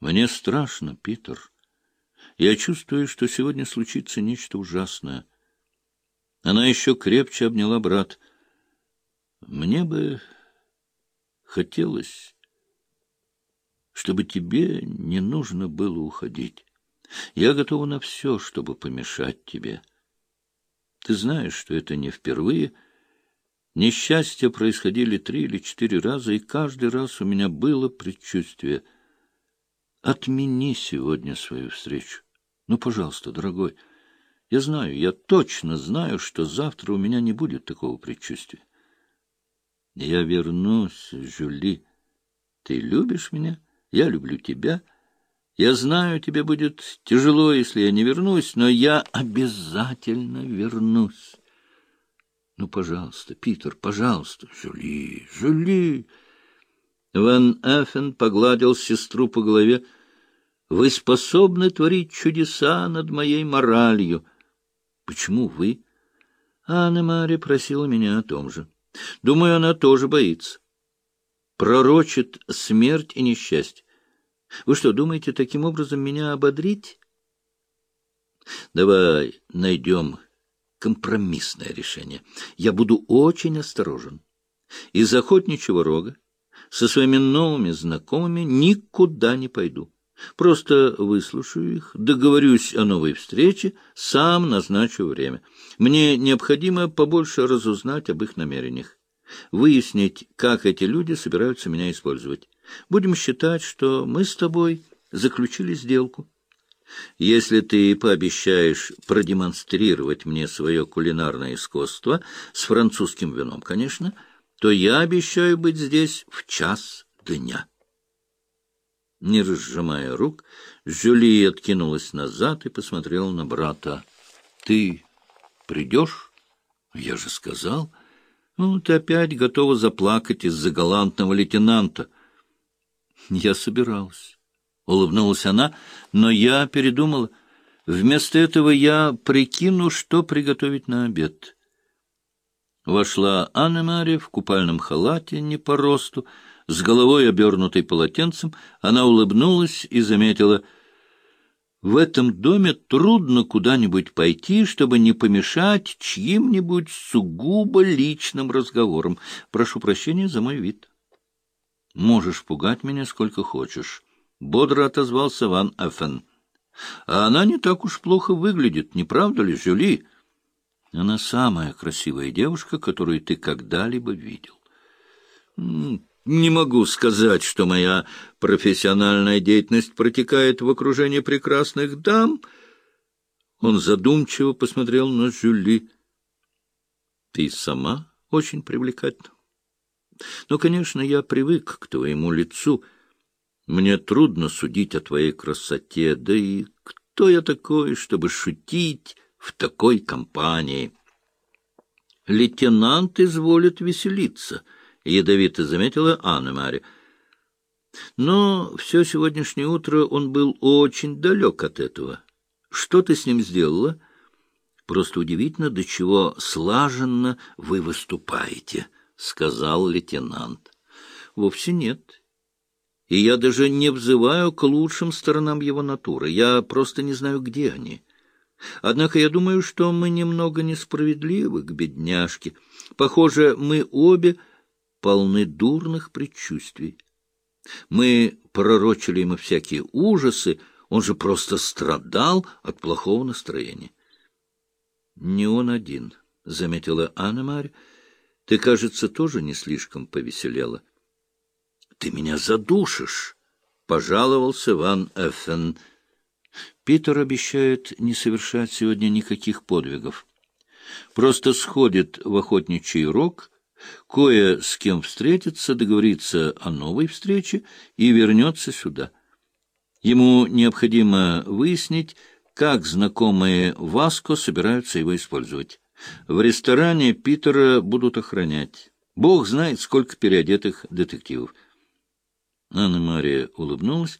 Мне страшно, Питер. Я чувствую, что сегодня случится нечто ужасное. Она еще крепче обняла брат. Мне бы хотелось, чтобы тебе не нужно было уходить. Я готова на все, чтобы помешать тебе. Ты знаешь, что это не впервые. Несчастья происходили три или четыре раза, и каждый раз у меня было предчувствие. Отмени сегодня свою встречу. Ну, пожалуйста, дорогой, я знаю, я точно знаю, что завтра у меня не будет такого предчувствия. Я вернусь, Жюли. Ты любишь меня? Я люблю тебя. Я знаю, тебе будет тяжело, если я не вернусь, но я обязательно вернусь. Ну, пожалуйста, Питер, пожалуйста, Жюли, Жюли. Ван Эффен погладил сестру по голове. Вы способны творить чудеса над моей моралью. Почему вы? Анна Мария просила меня о том же. Думаю, она тоже боится. Пророчит смерть и несчастье. Вы что, думаете таким образом меня ободрить? Давай найдем компромиссное решение. Я буду очень осторожен. Из охотничьего рога со своими новыми знакомыми никуда не пойду. Просто выслушаю их, договорюсь о новой встрече, сам назначу время. Мне необходимо побольше разузнать об их намерениях, выяснить, как эти люди собираются меня использовать. Будем считать, что мы с тобой заключили сделку. Если ты пообещаешь продемонстрировать мне свое кулинарное искусство с французским вином, конечно, то я обещаю быть здесь в час дня. Не разжимая рук, Жюли откинулась назад и посмотрела на брата. — Ты придешь? — Я же сказал. — Ну, ты опять готова заплакать из-за галантного лейтенанта. — Я собиралась. — улыбнулась она, но я передумала. Вместо этого я прикину, что приготовить на обед. Вошла Анна-Мария в купальном халате не по росту, с головой, обернутой полотенцем, она улыбнулась и заметила, «В этом доме трудно куда-нибудь пойти, чтобы не помешать чьим-нибудь сугубо личным разговорам. Прошу прощения за мой вид». «Можешь пугать меня сколько хочешь», — бодро отозвался Ван Эффен. «А она не так уж плохо выглядит, не правда ли, Жюли?» «Она самая красивая девушка, которую ты когда-либо видел». Не могу сказать, что моя профессиональная деятельность протекает в окружении прекрасных дам. Он задумчиво посмотрел на Жюли. Ты сама очень привлекательна. Но, конечно, я привык к твоему лицу. Мне трудно судить о твоей красоте, да и кто я такой, чтобы шутить в такой компании? Лейтенант изволит веселиться —— ядовито заметила Анна Мария. Но все сегодняшнее утро он был очень далек от этого. Что ты с ним сделала? Просто удивительно, до чего слаженно вы выступаете, — сказал лейтенант. Вовсе нет. И я даже не взываю к лучшим сторонам его натуры. Я просто не знаю, где они. Однако я думаю, что мы немного несправедливы к бедняжке. Похоже, мы обе полны дурных предчувствий. Мы пророчили ему всякие ужасы, он же просто страдал от плохого настроения. — Не он один, — заметила Анна-Марь. — Ты, кажется, тоже не слишком повеселела. — Ты меня задушишь, — пожаловался Ван Эффен. Питер обещает не совершать сегодня никаких подвигов. Просто сходит в охотничий рог кое с кем встретится, договорится о новой встрече и вернется сюда. Ему необходимо выяснить, как знакомые Васко собираются его использовать. В ресторане Питера будут охранять. Бог знает, сколько переодетых детективов. Анна-Мария улыбнулась.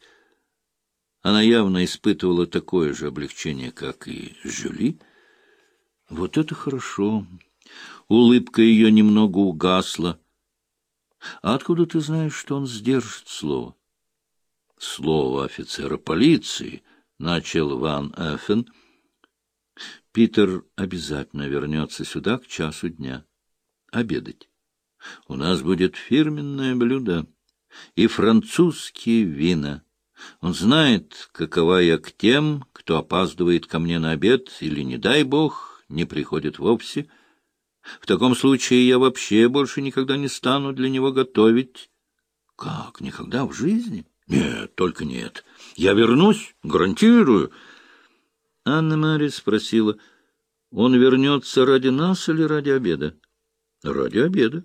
Она явно испытывала такое же облегчение, как и Жюли. Вот это хорошо. Улыбка ее немного угасла. — А откуда ты знаешь, что он сдержит слово? слово офицера полиции, — начал Ван Эффен. Питер обязательно вернется сюда к часу дня. Обедать. У нас будет фирменное блюдо и французские вина. Он знает, какова я к тем, кто опаздывает ко мне на обед или, не дай бог, не приходит вовсе. В таком случае я вообще больше никогда не стану для него готовить. Как, никогда в жизни? Нет, только нет. Я вернусь, гарантирую. Анна-Мария спросила, он вернется ради нас или ради обеда? Ради обеда.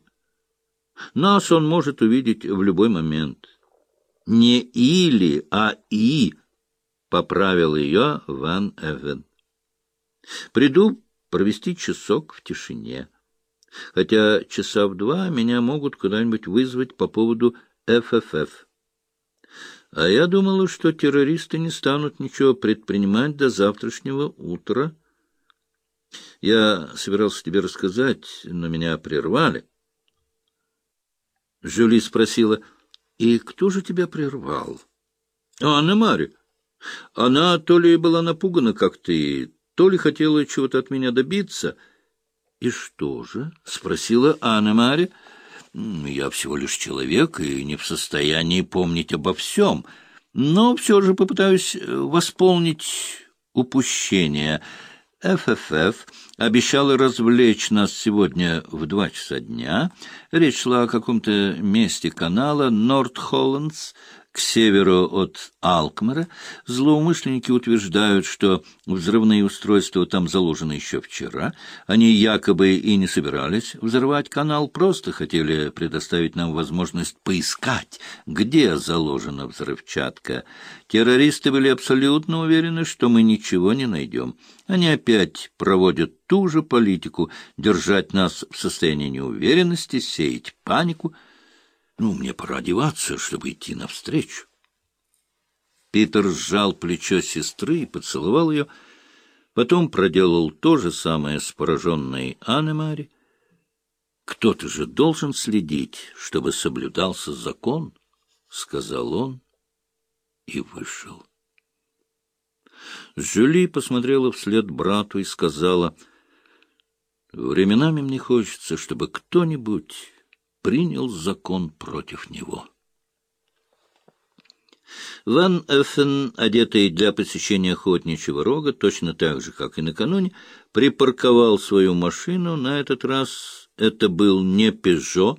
Нас он может увидеть в любой момент. Не или, а и, — поправил ее Ван Эвен. Приду провести часок в тишине. Хотя часа в два меня могут куда-нибудь вызвать по поводу ФФФ. А я думала, что террористы не станут ничего предпринимать до завтрашнего утра. Я собирался тебе рассказать, но меня прервали. Жюли спросила, «И кто же тебя прервал?» «Анна Мария. Она то ли была напугана, как ты, то ли хотела чего-то от меня добиться». «И что же?» — спросила Анна Мария. «Я всего лишь человек и не в состоянии помнить обо всем, но все же попытаюсь э, восполнить упущение». ФФФ обещала развлечь нас сегодня в два часа дня. Речь шла о каком-то месте канала Норт-Холландс, к северу от Алкмара. Злоумышленники утверждают, что взрывные устройства там заложены еще вчера. Они якобы и не собирались взрывать канал, просто хотели предоставить нам возможность поискать, где заложена взрывчатка. Террористы были абсолютно уверены, что мы ничего не найдем. Они опять проводят ту же политику — держать нас в состоянии неуверенности, сеять панику — ну, мне пора одеваться, чтобы идти навстречу. Питер сжал плечо сестры и поцеловал ее, потом проделал то же самое с пораженной Аннемари. «Кто-то же должен следить, чтобы соблюдался закон», — сказал он и вышел. Жюли посмотрела вслед брату и сказала, «Временами мне хочется, чтобы кто-нибудь принял закон против него. Ван Эффен, одетый для посещения охотничьего рога, точно так же, как и накануне, припарковал свою машину. На этот раз это был не «Пежо»,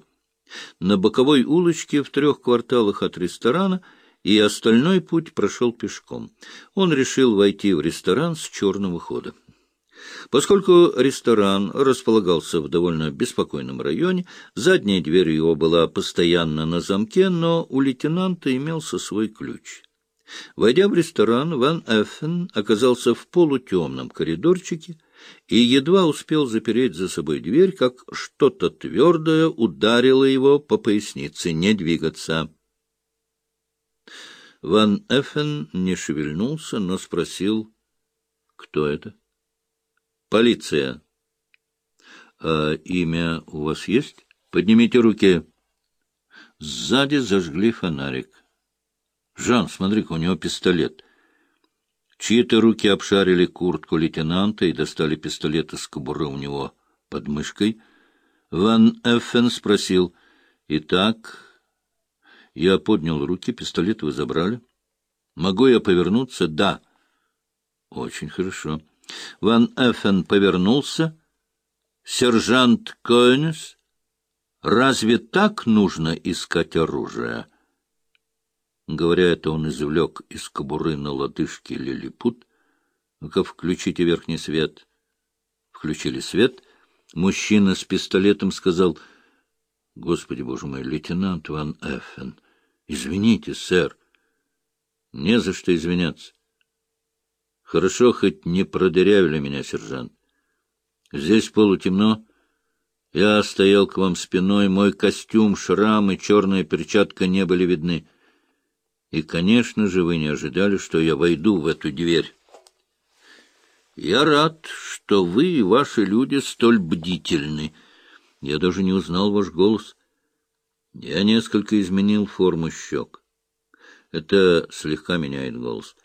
на боковой улочке в трех кварталах от ресторана, и остальной путь прошел пешком. Он решил войти в ресторан с черного хода. Поскольку ресторан располагался в довольно беспокойном районе, задняя дверь его была постоянно на замке, но у лейтенанта имелся свой ключ. Войдя в ресторан, Ван Эффен оказался в полутемном коридорчике и едва успел запереть за собой дверь, как что-то твердое ударило его по пояснице «не двигаться». Ван Эффен не шевельнулся, но спросил, кто это. Полиция. А имя у вас есть? Поднимите руки. Сзади зажгли фонарик. Жан, смотри-ка, у него пистолет. Чьи-то руки обшарили куртку лейтенанта и достали пистолет из кобуры у него под мышкой. Ван Эффен спросил. «Итак...» Я поднял руки, пистолет вы забрали. «Могу я повернуться?» «Да». «Очень хорошо». Ван Эффен повернулся. «Сержант Коэнес, разве так нужно искать оружие?» Говоря это, он извлек из кобуры на лодыжке лилипут. «Ну-ка, включите верхний свет». Включили свет. Мужчина с пистолетом сказал, «Господи, боже мой, лейтенант Ван Эффен, извините, сэр». «Не за что извиняться. Хорошо, хоть не продырявили меня, сержант. Здесь полутемно. Я стоял к вам спиной, мой костюм, шрам и черная перчатка не были видны. И, конечно же, вы не ожидали, что я войду в эту дверь. Я рад, что вы и ваши люди столь бдительны. Я даже не узнал ваш голос. Я несколько изменил форму щек. Это слегка меняет голос.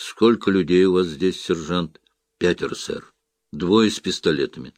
Сколько людей у вас здесь, сержант? Пятеро, сэр. Двое с пистолетами.